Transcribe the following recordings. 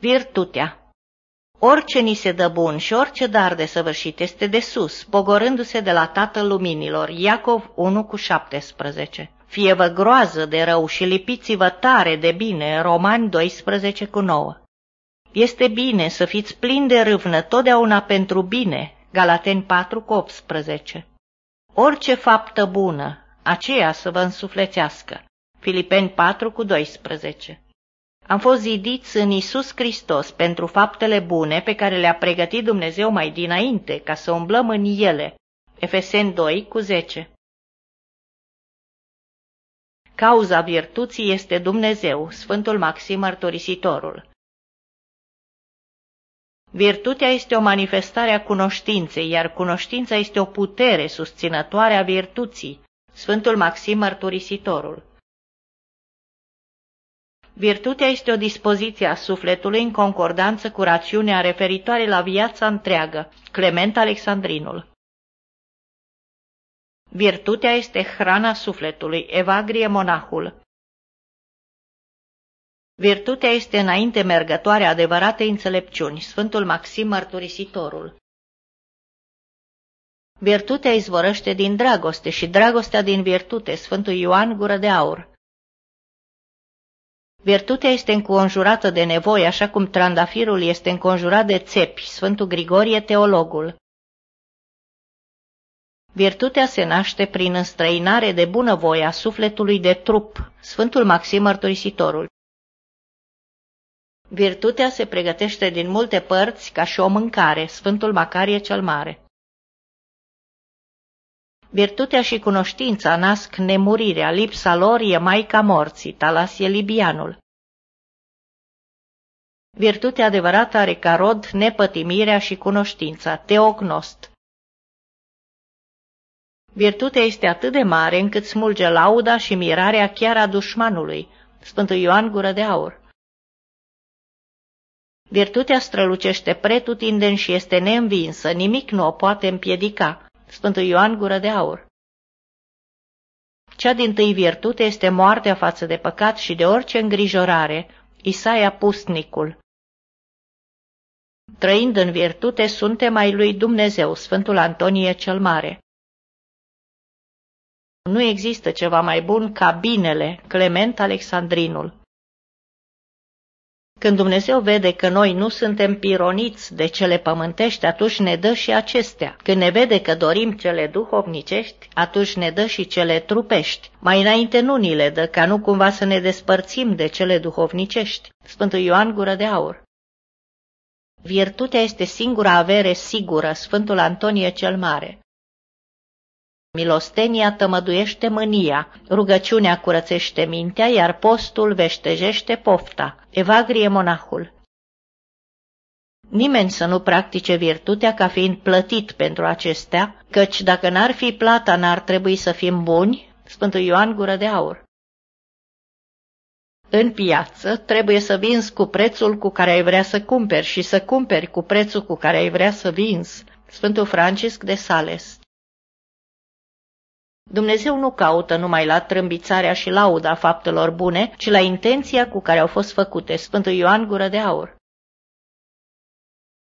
Virtutea Orice ni se dă bun și orice dar de săvârșit este de sus, pogorându-se de la Tatăl Luminilor, Iacov 1 cu 17. Fie vă groază de rău și lipiți-vă tare de bine, Romani 12 cu 9. Este bine să fiți plini de râvnă totdeauna pentru bine, Galateni 4 cu 18. Orice faptă bună, aceea să vă însuflețească, Filipeni 4 cu 12. Am fost zidiți în Isus Hristos pentru faptele bune pe care le-a pregătit Dumnezeu mai dinainte, ca să umblăm în ele. Efeseni 2 cu 10 Cauza virtuții este Dumnezeu, Sfântul Maxim Mărturisitorul. Virtutea este o manifestare a cunoștinței, iar cunoștința este o putere susținătoare a virtuții, Sfântul Maxim Mărturisitorul. Virtutea este o dispoziție a sufletului în concordanță cu rațiunea referitoare la viața întreagă, Clement Alexandrinul. Virtutea este hrana sufletului, Evagrie monahul. Virtutea este înainte mergătoare adevărate înțelepciuni, Sfântul Maxim Mărturisitorul. Virtutea izvorăște din dragoste și dragostea din virtute, Sfântul Ioan Gură de Aur. Virtutea este înconjurată de nevoi, așa cum trandafirul este înconjurat de țepi, Sfântul Grigorie Teologul. Virtutea se naște prin înstrăinare de bunăvoie a sufletului de trup, Sfântul Maxim Mărturisitorul. Virtutea se pregătește din multe părți ca și o mâncare, Sfântul Macarie cel Mare. Virtutea și cunoștința nasc nemurirea, lipsa lor e maica morții, Talasie Libianul. Virtutea adevărată are ca rod nepătimirea și cunoștința, Teognost. Virtutea este atât de mare încât smulge lauda și mirarea chiar a dușmanului, Sfântul Ioan Gură de Aur. Virtutea strălucește pretutindeni și este neînvinsă, nimic nu o poate împiedica. Sfântul Ioan Gură de Aur. Cea din tâi virtute este moartea față de păcat și de orice îngrijorare, Isaia Pustnicul. Trăind în virtute, suntem ai lui Dumnezeu, Sfântul Antonie cel Mare. Nu există ceva mai bun ca binele, Clement Alexandrinul. Când Dumnezeu vede că noi nu suntem pironiți de cele pământești, atunci ne dă și acestea. Când ne vede că dorim cele duhovnicești, atunci ne dă și cele trupești. Mai înainte nu ni le dă, ca nu cumva să ne despărțim de cele duhovnicești. Sfântul Ioan Gură de Aur Virtutea este singura avere sigură, Sfântul Antonie cel Mare. Milostenia tămăduiește mânia, rugăciunea curățește mintea, iar postul veștejește pofta. Evagrie monahul. Nimeni să nu practice virtutea ca fiind plătit pentru acestea, căci dacă n-ar fi plata, n-ar trebui să fim buni, Sfântul Ioan Gură de Aur. În piață trebuie să vinzi cu prețul cu care ai vrea să cumperi și să cumperi cu prețul cu care ai vrea să vinzi. Sfântul Francisc de Sales Dumnezeu nu caută numai la trâmbițarea și lauda faptelor bune, ci la intenția cu care au fost făcute. Sfântul Ioan Gură de Aur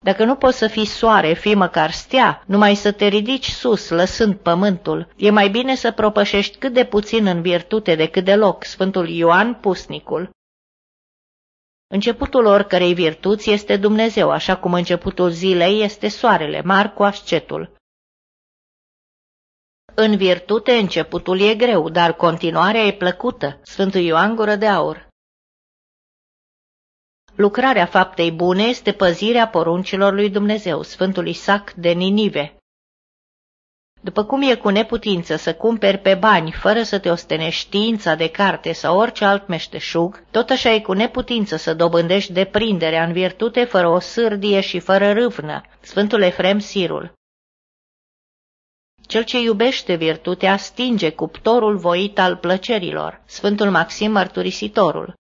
Dacă nu poți să fii soare, fii măcar stea, numai să te ridici sus, lăsând pământul. E mai bine să propășești cât de puțin în virtute decât deloc. Sfântul Ioan Pusnicul Începutul oricărei virtuți este Dumnezeu, așa cum începutul zilei este soarele, Marcu Ascetul. În virtute începutul e greu, dar continuarea e plăcută. Sfântul Ioan Gură de Aur Lucrarea faptei bune este păzirea poruncilor lui Dumnezeu, Sfântul Isaac de Ninive. După cum e cu neputință să cumperi pe bani fără să te ostenești știința de carte sau orice alt meșteșug, tot așa e cu neputință să dobândești deprinderea în virtute fără o sârdie și fără râvnă. Sfântul Efrem Sirul cel ce iubește virtutea stinge cuptorul voit al plăcerilor, Sfântul Maxim Mărturisitorul.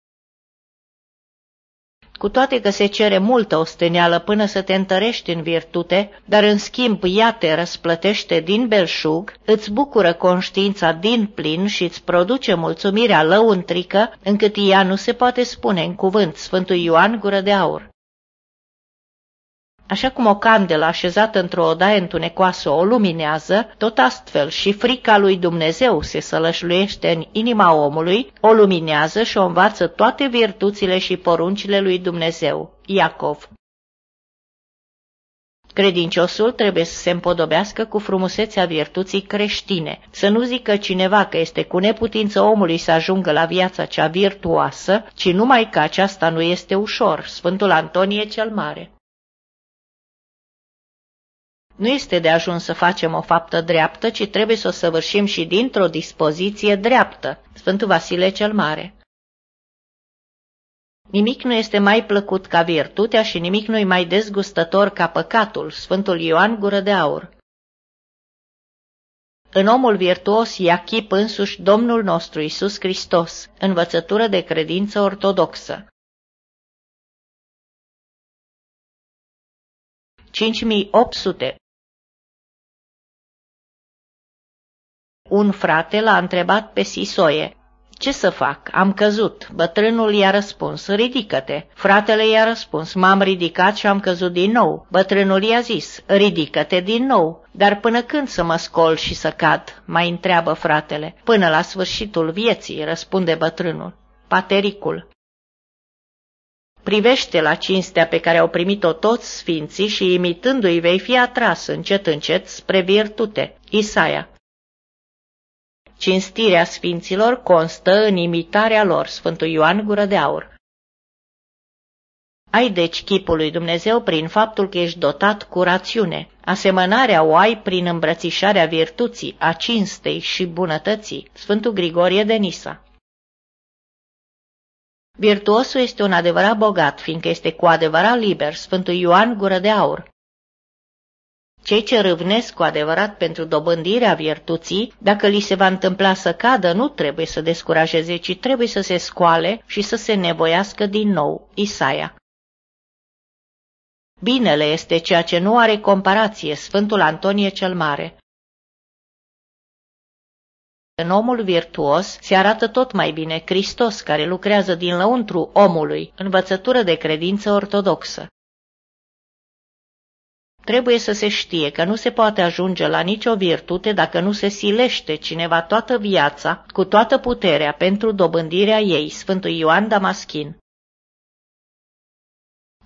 Cu toate că se cere multă osteneală până să te întărești în virtute, dar în schimb ea te răsplătește din belșug, îți bucură conștiința din plin și îți produce mulțumirea lăuntrică, încât ea nu se poate spune în cuvânt Sfântul Ioan Gură de Aur. Așa cum o candelă așezată într-o odaie întunecoasă o luminează, tot astfel și frica lui Dumnezeu se sălășluiește în inima omului, o luminează și o învață toate virtuțile și poruncile lui Dumnezeu. Iacov Credinciosul trebuie să se împodobească cu frumusețea virtuții creștine, să nu zică cineva că este cu neputință omului să ajungă la viața cea virtuoasă, ci numai că aceasta nu este ușor, Sfântul Antonie cel Mare. Nu este de ajuns să facem o faptă dreaptă, ci trebuie să o săvârșim și dintr-o dispoziție dreaptă, Sfântul Vasile cel Mare. Nimic nu este mai plăcut ca virtutea și nimic nu e mai dezgustător ca păcatul, Sfântul Ioan Gură de Aur. În omul virtuos ia chip însuși Domnul nostru Isus Hristos, învățătură de credință ortodoxă. 5800 Un frate l-a întrebat pe Sisoie, ce să fac? Am căzut. Bătrânul i-a răspuns, ridică-te. Fratele i-a răspuns, m-am ridicat și am căzut din nou. Bătrânul i-a zis, ridică-te din nou. Dar până când să mă scol și să cad? Mai întreabă fratele. Până la sfârșitul vieții, răspunde bătrânul. Patericul. Privește la cinstea pe care au primit-o toți sfinții și imitându-i vei fi atras încet încet spre virtute. Isaia Cinstirea sfinților constă în imitarea lor, Sfântul Ioan Gură de Aur. Ai deci chipul lui Dumnezeu prin faptul că ești dotat cu rațiune. Asemănarea o ai prin îmbrățișarea virtuții, a cinstei și bunătății. Sfântul Grigorie de Nisa. Virtuosul este un adevărat bogat, fiindcă este cu adevărat liber, Sfântul Ioan Gură de Aur. Cei ce râvnesc cu adevărat pentru dobândirea virtuții, dacă li se va întâmpla să cadă, nu trebuie să descurajeze, ci trebuie să se scoale și să se nevoiască din nou. Isaia Binele este ceea ce nu are comparație, Sfântul Antonie cel Mare. În omul virtuos se arată tot mai bine Hristos care lucrează din lăuntru omului, învățătură de credință ortodoxă. Trebuie să se știe că nu se poate ajunge la nicio virtute dacă nu se silește cineva toată viața, cu toată puterea, pentru dobândirea ei, Sfântul Ioan Damaschin.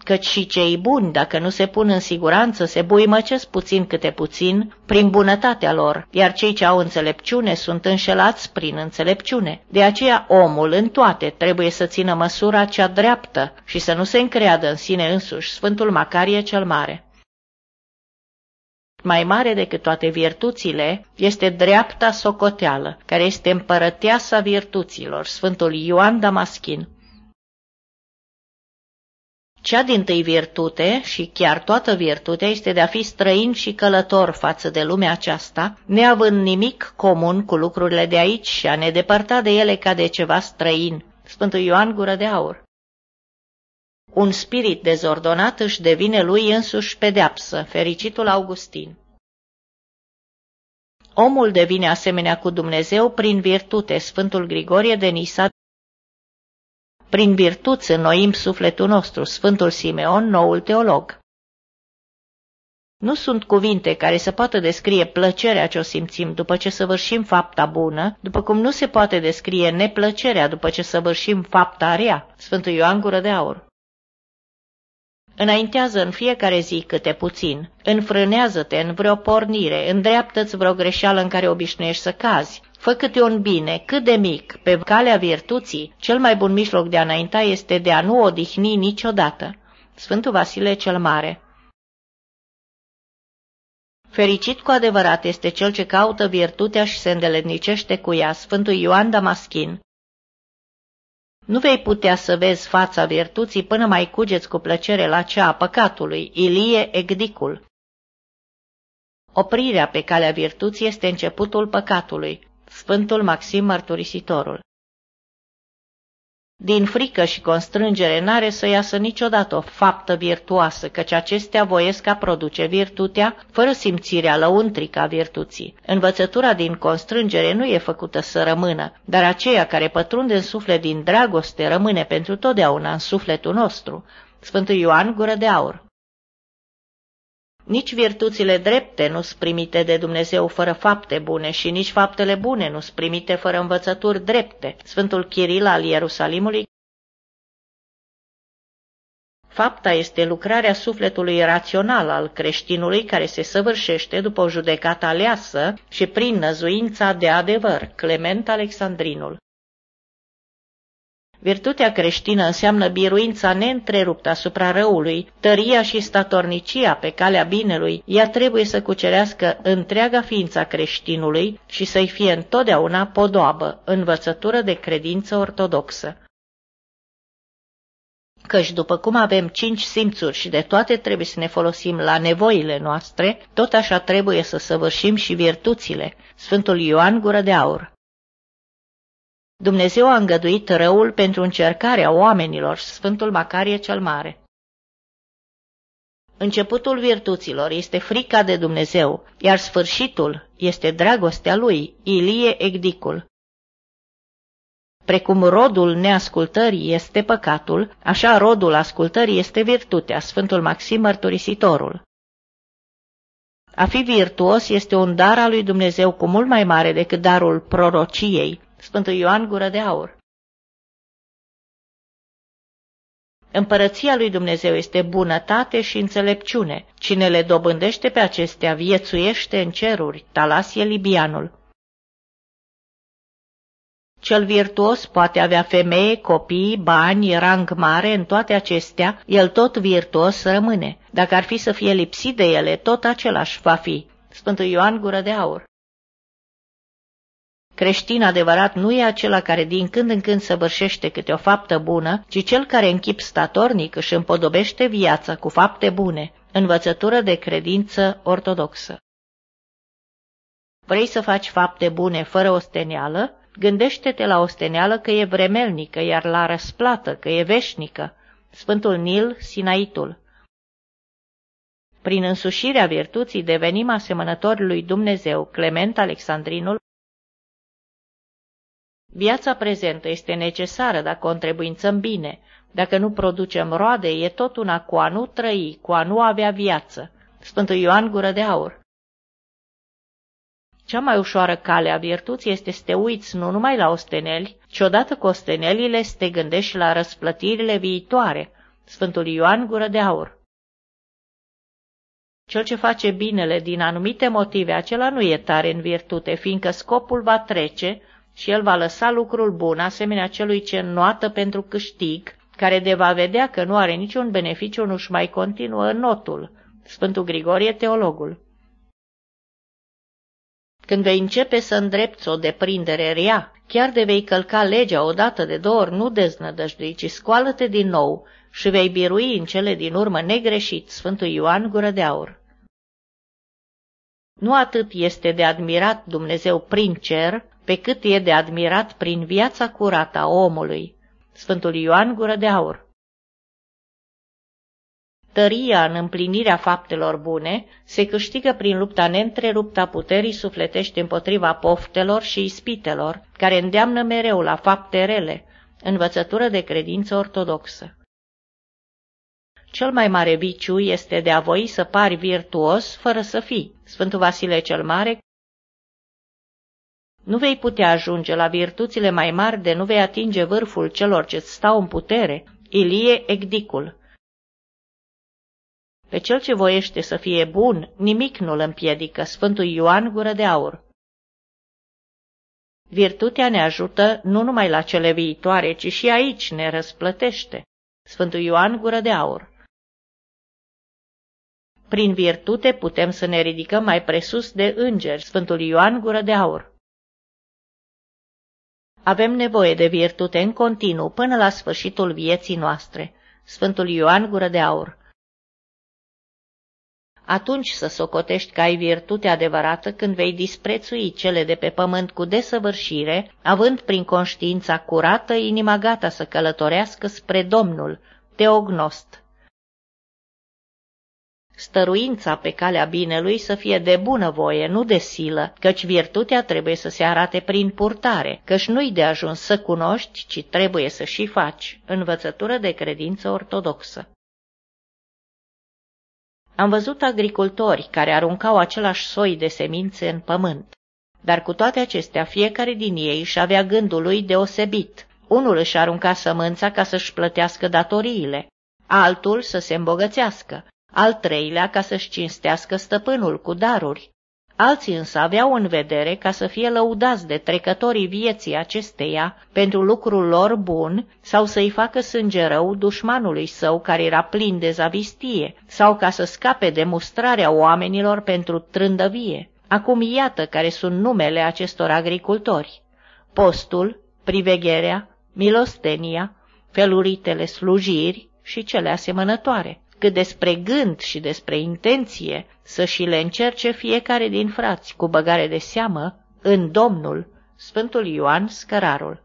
Căci și cei buni, dacă nu se pun în siguranță, se buimăcesc puțin câte puțin prin bunătatea lor, iar cei ce au înțelepciune sunt înșelați prin înțelepciune. De aceea omul în toate trebuie să țină măsura cea dreaptă și să nu se încreadă în sine însuși, Sfântul Macarie cel Mare mai mare decât toate virtuțile, este dreapta socoteală, care este împărăteasa virtuților, Sfântul Ioan Damaschin. Cea din tâi virtute, și chiar toată virtutea, este de a fi străin și călător față de lumea aceasta, neavând nimic comun cu lucrurile de aici și a ne depărta de ele ca de ceva străin. Sfântul Ioan Gură de Aur un spirit dezordonat își devine lui însuși pedeapsă, fericitul Augustin. Omul devine asemenea cu Dumnezeu prin virtute, Sfântul Grigorie de Nisa. Prin virtuți înnoim sufletul nostru, Sfântul Simeon, noul teolog. Nu sunt cuvinte care să poată descrie plăcerea ce o simțim după ce săvârșim fapta bună, după cum nu se poate descrie neplăcerea după ce săvârșim fapta rea. Sfântul Ioan Gură de Aur. Înaintează în fiecare zi câte puțin, înfrânează-te în vreo pornire, îndreaptă-ți vreo greșeală în care obișnuiești să cazi, Fă câte un bine, cât de mic, pe calea virtuții, cel mai bun mijloc de a înainta este de a nu odihni niciodată. Sfântul Vasile cel Mare. Fericit cu adevărat este cel ce caută virtutea și se îndeletnicește cu ea, Sfântul Ioan Damaschin. Nu vei putea să vezi fața virtuții până mai cugeți cu plăcere la cea a păcatului, Ilie Egdicul. Oprirea pe calea virtuții este începutul păcatului, Sfântul Maxim Mărturisitorul. Din frică și constrângere n-are să iasă niciodată o faptă virtuoasă, căci acestea voiesc a produce virtutea, fără simțirea lăuntrică a virtuții. Învățătura din constrângere nu e făcută să rămână, dar aceea care pătrunde în suflet din dragoste rămâne pentru totdeauna în sufletul nostru. Sfântul Ioan Gură de Aur Nici virtuțile drepte nu sunt primite de Dumnezeu fără fapte bune și nici faptele bune nu sunt primite fără învățături drepte. Sfântul Chiril al Ierusalimului Fapta este lucrarea sufletului rațional al creștinului care se săvârșește după o judecată aleasă și prin năzuința de adevăr, Clement Alexandrinul. Virtutea creștină înseamnă biruința neîntreruptă asupra răului, tăria și statornicia pe calea binelui. Ea trebuie să cucerească întreaga ființa creștinului și să-i fie întotdeauna podoabă, învățătură de credință ortodoxă. Căci după cum avem cinci simțuri și de toate trebuie să ne folosim la nevoile noastre, tot așa trebuie să săvârșim și virtuțile. Sfântul Ioan Gură de Aur Dumnezeu a îngăduit răul pentru încercarea oamenilor, Sfântul Macarie cel Mare. Începutul virtuților este frica de Dumnezeu, iar sfârșitul este dragostea lui, Ilie Egdicul. Precum rodul neascultării este păcatul, așa rodul ascultării este virtutea, Sfântul Maxim Mărturisitorul. A fi virtuos este un dar al lui Dumnezeu cu mult mai mare decât darul prorociei, Sfântul Ioan Gură de Aur. Împărăția lui Dumnezeu este bunătate și înțelepciune. Cine le dobândește pe acestea viețuiește în ceruri, Talasie Libianul. Cel virtuos poate avea femeie, copii, bani, rang mare, în toate acestea, el tot virtuos rămâne. Dacă ar fi să fie lipsit de ele, tot același va fi. Sfântul Ioan Gură de Aur Creștin adevărat nu e acela care din când în când săvârșește câte o faptă bună, ci cel care în chip statornic își împodobește viața cu fapte bune, învățătură de credință ortodoxă. Vrei să faci fapte bune fără osteneală? Gândește-te la osteneală că e vremelnică, iar la răsplată că e veșnică. Sfântul Nil, Sinaitul Prin însușirea virtuții devenim asemănători lui Dumnezeu, Clement Alexandrinul, Viața prezentă este necesară dacă o întrebuințăm bine. Dacă nu producem roade, e tot una cu a nu trăi, cu a nu avea viață. Sfântul Ioan Gură de Aur Cea mai ușoară cale a virtuții este să te uiți nu numai la osteneli, ci odată cu ostenelile să te gândești și la răsplătirile viitoare. Sfântul Ioan Gură de Aur cel ce face binele din anumite motive, acela nu e tare în virtute, fiindcă scopul va trece și el va lăsa lucrul bun, asemenea celui ce înnoată pentru câștig, care de va vedea că nu are niciun beneficiu, nu-și mai continuă notul. Sfântul Grigorie, teologul. Când vei începe să îndrepți o deprindere rea, chiar de vei călca legea odată de două ori, nu deznădăjdui, ci scoală-te din nou și vei birui în cele din urmă negreșit, Sfântul Ioan Gură de Aur. Nu atât este de admirat Dumnezeu prin cer, pe cât e de admirat prin viața curată a omului. Sfântul Ioan Gură de Aur Tăria în împlinirea faptelor bune se câștigă prin lupta neîntreruptă a puterii sufletești împotriva poftelor și ispitelor, care îndeamnă mereu la fapte rele, învățătură de credință ortodoxă. Cel mai mare viciu este de a voi să pari virtuos fără să fii. Sfântul Vasile cel Mare nu vei putea ajunge la virtuțile mai mari de nu vei atinge vârful celor ce stau în putere, Ilie Egdicul. Pe cel ce voiește să fie bun, nimic nu-l împiedică, Sfântul Ioan Gură de Aur. Virtutea ne ajută nu numai la cele viitoare, ci și aici ne răsplătește. Sfântul Ioan Gură de Aur. Prin virtute putem să ne ridicăm mai presus de îngeri, Sfântul Ioan Gură de Aur. Avem nevoie de virtute în continuu până la sfârșitul vieții noastre. Sfântul Ioan Gură de Aur Atunci să socotești că ai virtute adevărată când vei disprețui cele de pe pământ cu desăvârșire, având prin conștiința curată inima gata să călătorească spre Domnul, Teognost stăruința pe calea binelui să fie de bună voie, nu de silă, căci virtutea trebuie să se arate prin purtare, căci nu-i de ajuns să cunoști, ci trebuie să și faci, învățătură de credință ortodoxă. Am văzut agricultori care aruncau același soi de semințe în pământ. Dar cu toate acestea, fiecare din ei își avea gândul lui deosebit. Unul își arunca sămânța ca să-și plătească datoriile, altul să se îmbogățească, al treilea ca să-și cinstească stăpânul cu daruri. Alții însă aveau în vedere ca să fie lăudați de trecătorii vieții acesteia pentru lucrul lor bun sau să-i facă sânge rău dușmanului său care era plin de zavistie sau ca să scape de mustrarea oamenilor pentru trândăvie. Acum iată care sunt numele acestor agricultori. Postul, privegherea, milostenia, feluritele slujiri și cele asemănătoare cât despre gând și despre intenție să și le încerce fiecare din frați cu băgare de seamă în Domnul, Sfântul Ioan Scărarul.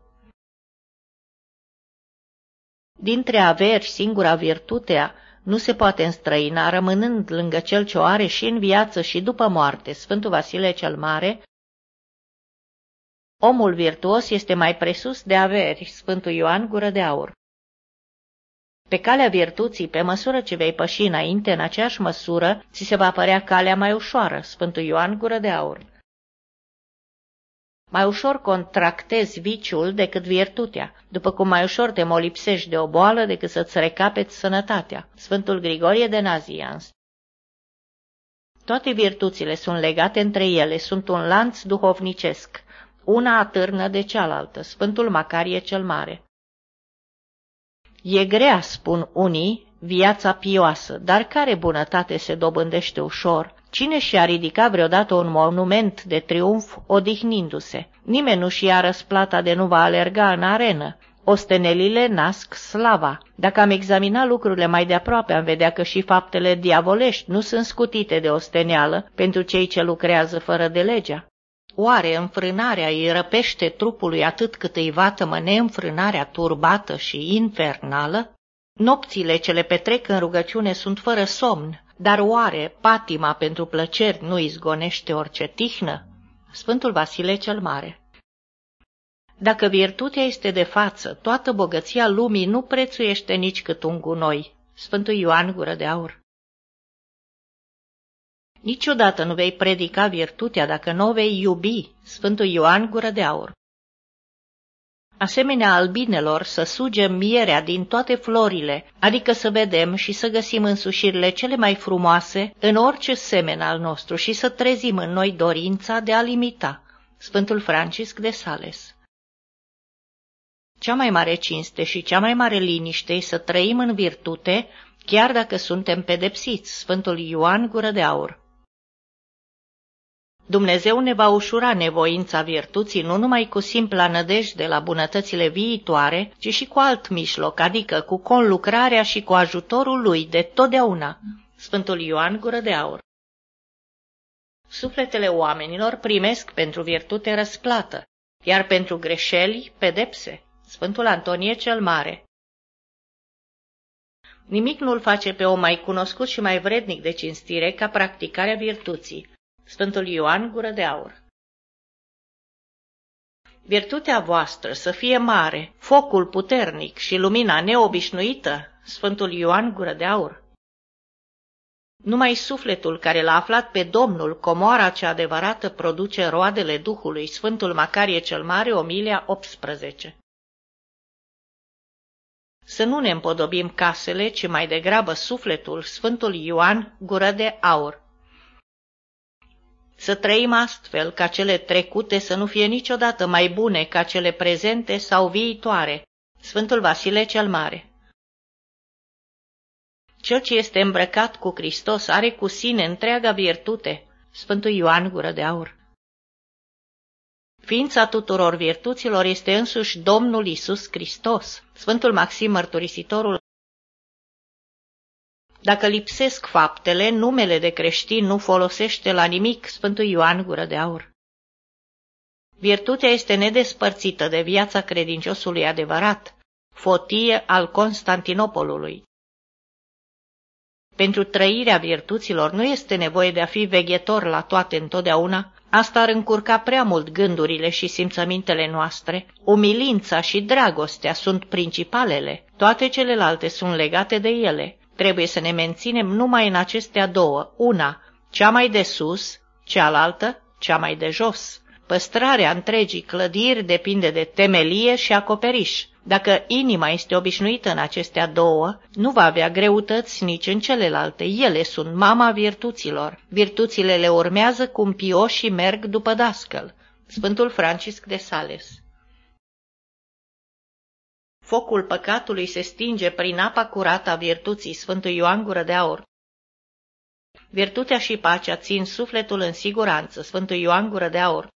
Dintre averși, singura virtutea nu se poate înstrăina, rămânând lângă cel ce o are și în viață și după moarte, Sfântul Vasile cel Mare, Omul virtuos este mai presus de averși, Sfântul Ioan Gură de Aur. Pe calea virtuții, pe măsură ce vei păși înainte, în aceeași măsură, ți se va părea calea mai ușoară, Sfântul Ioan Gură de Aur. Mai ușor contractezi viciul decât virtutea, după cum mai ușor te molipsești de o boală decât să-ți recapeți sănătatea. Sfântul Grigorie de Nazians Toate virtuțile sunt legate între ele, sunt un lanț duhovnicesc. Una atârnă de cealaltă, Sfântul Macarie cel Mare. E grea, spun unii, viața pioasă, dar care bunătate se dobândește ușor? Cine și-a ridicat vreodată un monument de triumf odihnindu-se? Nimeni nu și-a răsplata de nu va alerga în arenă. Ostenelile nasc slava. Dacă am examinat lucrurile mai de aproape, am vedea că și faptele diavolești nu sunt scutite de osteneală pentru cei ce lucrează fără de legea. Oare înfrânarea îi răpește trupului atât cât îi vatămă neînfrânarea turbată și infernală? Nopțile ce le petrec în rugăciune sunt fără somn, dar oare patima pentru plăceri nu izgonește orice tihnă? Sfântul Vasile cel Mare Dacă virtutea este de față, toată bogăția lumii nu prețuiește nici cât un gunoi. Sfântul Ioan Gură de Aur Niciodată nu vei predica virtutea dacă nu o vei iubi, Sfântul Ioan Gură de Aur. Asemenea albinelor să sugem mierea din toate florile, adică să vedem și să găsim însușirile cele mai frumoase în orice semen al nostru și să trezim în noi dorința de a limita. Sfântul Francisc de Sales Cea mai mare cinste și cea mai mare liniște e să trăim în virtute, chiar dacă suntem pedepsiți. Sfântul Ioan Gură de Aur Dumnezeu ne va ușura nevoința virtuții nu numai cu simpla nădejde la bunătățile viitoare, ci și cu alt mijloc, adică cu conlucrarea și cu ajutorul lui de totdeauna. Sfântul Ioan Gură de Aur Sufletele oamenilor primesc pentru virtute răsplată, iar pentru greșeli pedepse. Sfântul Antonie cel Mare Nimic nu-l face pe om mai cunoscut și mai vrednic de cinstire ca practicarea virtuții. Sfântul Ioan Gură de Aur Virtutea voastră să fie mare, focul puternic și lumina neobișnuită, Sfântul Ioan Gură de Aur. Numai sufletul care l-a aflat pe Domnul, comoara cea adevărată, produce roadele Duhului, Sfântul Macarie cel Mare, Omilia 18. Să nu ne împodobim casele, ci mai degrabă sufletul, Sfântul Ioan Gură de Aur. Să trăim astfel ca cele trecute să nu fie niciodată mai bune ca cele prezente sau viitoare. Sfântul Vasile cel Mare Cel ce este îmbrăcat cu Hristos are cu sine întreaga virtute. Sfântul Ioan Gură de Aur Ființa tuturor virtuților este însuși Domnul Isus Hristos. Sfântul Maxim Mărturisitorul dacă lipsesc faptele, numele de creștin nu folosește la nimic Sfântul Ioan Gură de Aur. Virtutea este nedespărțită de viața credinciosului adevărat, fotie al Constantinopolului. Pentru trăirea virtuților nu este nevoie de a fi veghetor la toate întotdeauna, asta ar încurca prea mult gândurile și simțămintele noastre. Umilința și dragostea sunt principalele, toate celelalte sunt legate de ele. Trebuie să ne menținem numai în acestea două, una, cea mai de sus, cealaltă, cea mai de jos. Păstrarea întregii clădiri depinde de temelie și acoperiș. Dacă inima este obișnuită în acestea două, nu va avea greutăți nici în celelalte. Ele sunt mama virtuților. Virtuțile le urmează cum pioșii merg după dascăl. Sfântul Francisc de Sales Focul păcatului se stinge prin apa curată a virtuții Sfântul Ioan Gură de Aur. Virtutea și pacea țin sufletul în siguranță, Sfântul Ioan Gură de Aur.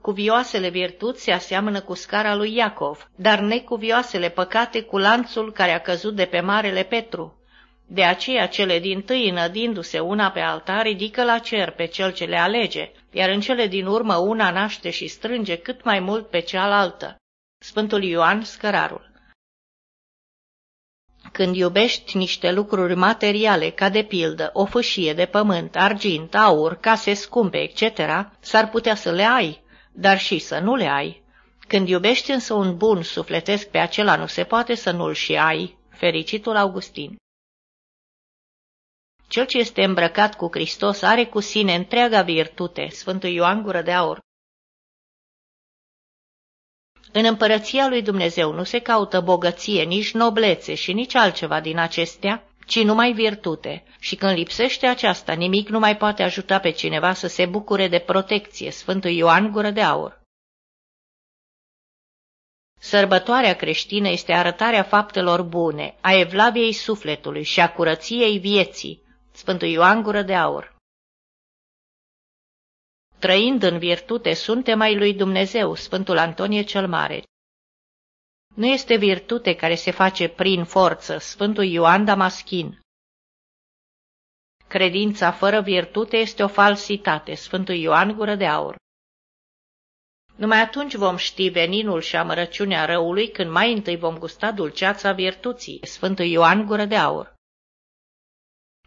Cuvioasele virtuți se aseamănă cu scara lui Iacov, dar necuvioasele păcate cu lanțul care a căzut de pe Marele Petru. De aceea cele din tâi, înădindu-se una pe alta, ridică la cer pe cel ce le alege, iar în cele din urmă una naște și strânge cât mai mult pe cealaltă. Sfântul Ioan Scărarul Când iubești niște lucruri materiale, ca de pildă o fâșie de pământ, argint, aur, case scumpe, etc., s-ar putea să le ai, dar și să nu le ai. Când iubești însă un bun sufletesc pe acela nu se poate să nu-l și ai. Fericitul Augustin Cel ce este îmbrăcat cu Hristos are cu sine întreaga virtute, Sfântul Ioan Gură de Aur. În împărăția lui Dumnezeu nu se caută bogăție, nici noblețe și nici altceva din acestea, ci numai virtute, și când lipsește aceasta, nimic nu mai poate ajuta pe cineva să se bucure de protecție, Sfântul Ioan Gură de Aur. Sărbătoarea creștină este arătarea faptelor bune, a evlaviei sufletului și a curăției vieții, Sfântul Ioan Gură de Aur. Trăind în virtute, suntem ai lui Dumnezeu, Sfântul Antonie cel Mare. Nu este virtute care se face prin forță, Sfântul Ioan Damaschin. Credința fără virtute este o falsitate, Sfântul Ioan Gură de Aur. Numai atunci vom ști veninul și amărăciunea răului când mai întâi vom gusta dulceața virtuții, Sfântul Ioan Gură de Aur.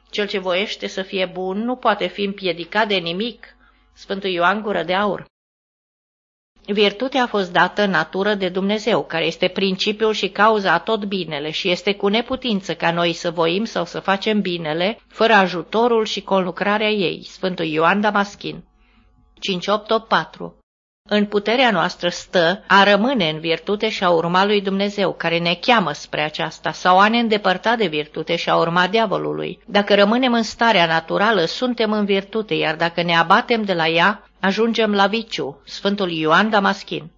Cel ce voiește să fie bun nu poate fi împiedicat de nimic, Sfântul Ioan Gură de Aur. Virtutea a fost dată în natură de Dumnezeu, care este principiul și cauza a tot binele și este cu neputință ca noi să voim sau să facem binele, fără ajutorul și conlucrarea ei. Sfântul Ioan Damaschin 5884 În puterea noastră stă a rămâne în virtute și a urma lui Dumnezeu, care ne cheamă spre aceasta, sau a ne îndepărta de virtute și a urma diavolului. Dacă rămânem în starea naturală, suntem în virtute, iar dacă ne abatem de la ea, Ajungem la viciu, Sfântul Ioan Damaschin.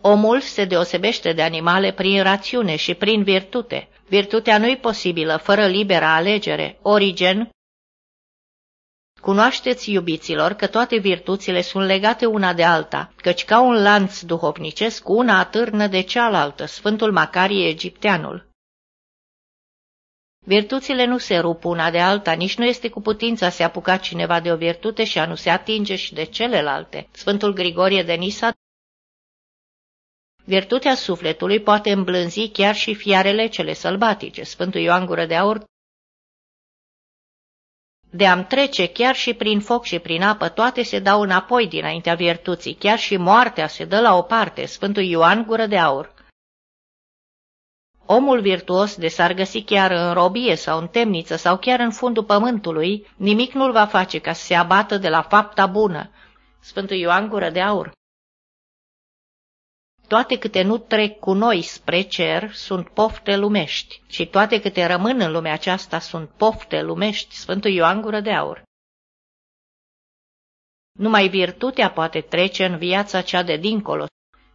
Omul se deosebește de animale prin rațiune și prin virtute. Virtutea nu-i posibilă fără liberă alegere. Origen Cunoașteți, iubiților, că toate virtuțile sunt legate una de alta, căci ca un lanț duhovnicesc una atârnă de cealaltă, Sfântul Macarie Egipteanul. Virtuțile nu se rup una de alta, nici nu este cu putința să se apuca cineva de o virtute și a nu se atinge și de celelalte. Sfântul Grigorie de Nisa Virtutea sufletului poate îmblânzi chiar și fiarele cele sălbatice. Sfântul Ioan Gură de Aur de a trece chiar și prin foc și prin apă, toate se dau înapoi dinaintea virtuții, chiar și moartea se dă la o parte. Sfântul Ioan Gură de Aur Omul virtuos de s-ar găsi chiar în robie sau în temniță sau chiar în fundul pământului, nimic nu-l va face ca să se abată de la fapta bună. Sfântul Ioan Gură de Aur Toate câte nu trec cu noi spre cer sunt pofte lumești și toate câte rămân în lumea aceasta sunt pofte lumești. Sfântul Ioan Gură de Aur Numai virtutea poate trece în viața cea de dincolo.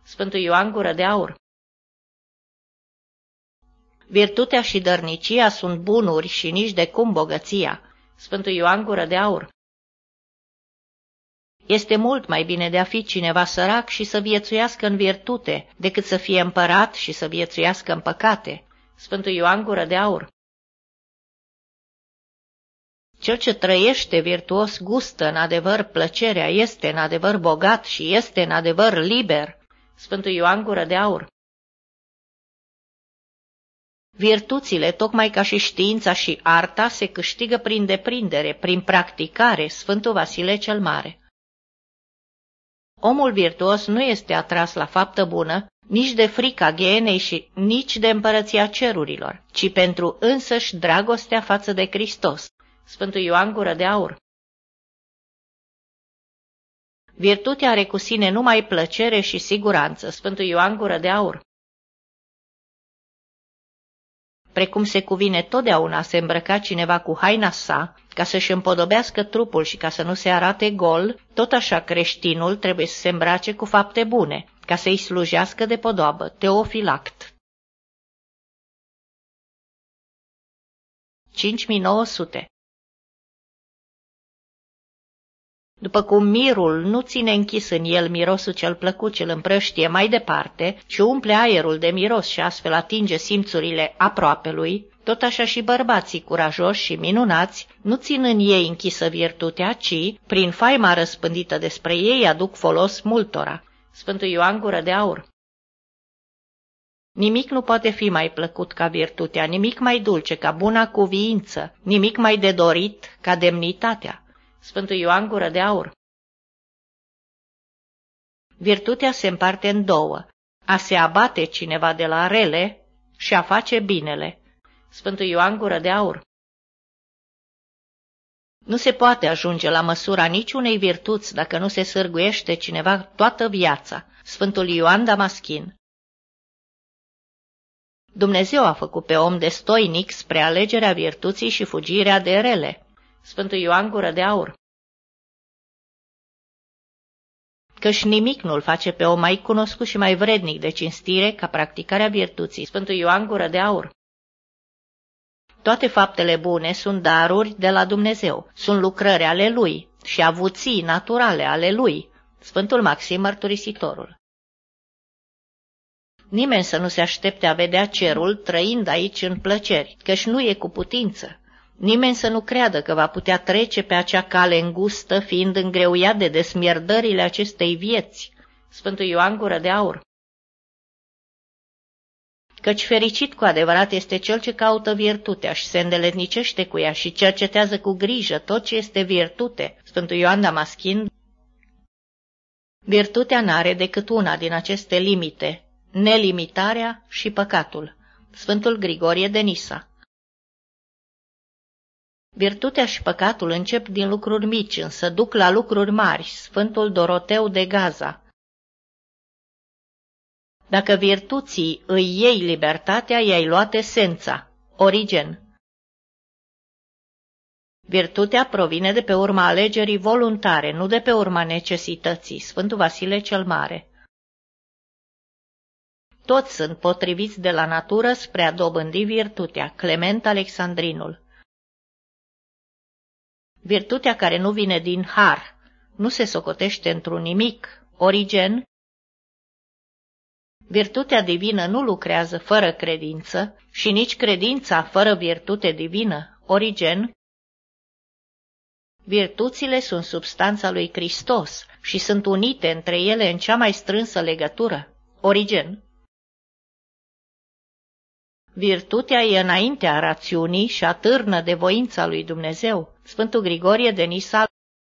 Sfântul Ioan Gură de Aur Virtutea și dărnicia sunt bunuri și nici de cum bogăția. Sfântul Ioan Gură de Aur Este mult mai bine de a fi cineva sărac și să viețuiască în virtute, decât să fie împărat și să viețuiască în păcate. Sfântul Ioan Gură de Aur cel ce trăiește virtuos gustă în adevăr plăcerea, este în adevăr bogat și este în adevăr liber. Sfântul Ioan Gură de Aur Virtuțile, tocmai ca și știința și arta, se câștigă prin deprindere, prin practicare, Sfântul Vasile cel Mare. Omul virtuos nu este atras la faptă bună, nici de frica ghenei și nici de împărăția cerurilor, ci pentru însăși dragostea față de Hristos. Sfântul Ioan Gură de Aur Virtutea are cu sine numai plăcere și siguranță. Sfântul Ioan Gură de Aur Precum se cuvine totdeauna să îmbrăca cineva cu haina sa, ca să-și împodobească trupul și ca să nu se arate gol, tot așa creștinul trebuie să se îmbrace cu fapte bune, ca să-i slujească de podoabă. Teofilact 5900 După cum mirul nu ține închis în el mirosul cel plăcut ce îl împrăștie mai departe, ci umple aerul de miros și astfel atinge simțurile aproapelui, tot așa și bărbații curajoși și minunați nu țin în ei închisă virtutea, ci, prin faima răspândită despre ei, aduc folos multora. Sfântul Ioan Gură de Aur Nimic nu poate fi mai plăcut ca virtutea, nimic mai dulce ca buna cuviință, nimic mai de dorit ca demnitatea. Sfântul Ioan Gură de Aur Virtutea se împarte în două, a se abate cineva de la rele și a face binele. Sfântul Ioan Gură de Aur Nu se poate ajunge la măsura niciunei virtuți dacă nu se sârguiește cineva toată viața. Sfântul Ioan Damaschin Dumnezeu a făcut pe om destoinic spre alegerea virtuții și fugirea de rele. Sfântul Ioan Gură de Aur Căci nimic nu-l face pe om mai cunoscut și mai vrednic de cinstire ca practicarea virtuții. Sfântul Ioan Gură de Aur Toate faptele bune sunt daruri de la Dumnezeu, sunt lucrări ale Lui și avuții naturale ale Lui. Sfântul Maxim Mărturisitorul Nimeni să nu se aștepte a vedea cerul trăind aici în plăceri, căci nu e cu putință. Nimeni să nu creadă că va putea trece pe acea cale îngustă, fiind îngreuiat de desmierdările acestei vieți. Sfântul Ioan Gură de Aur Căci fericit cu adevărat este cel ce caută virtutea și se îndeletnicește cu ea și cercetează cu grijă tot ce este virtute. Sfântul Ioan Damaschin Virtutea n-are decât una din aceste limite, nelimitarea și păcatul. Sfântul Grigorie de Nisa Virtutea și păcatul încep din lucruri mici, însă duc la lucruri mari, Sfântul Doroteu de Gaza. Dacă virtuții îi iei libertatea, i-ai luat esența, origen. Virtutea provine de pe urma alegerii voluntare, nu de pe urma necesității, Sfântul Vasile cel Mare. Toți sunt potriviți de la natură spre a dobândi virtutea, Clement Alexandrinul. Virtutea care nu vine din har nu se socotește într-un nimic, origen. Virtutea divină nu lucrează fără credință și nici credința fără virtute divină, origen. Virtuțile sunt substanța lui Hristos și sunt unite între ele în cea mai strânsă legătură, origen. Virtutea e înaintea rațiunii și atârnă de voința lui Dumnezeu. Sfântul Grigorie de Nisa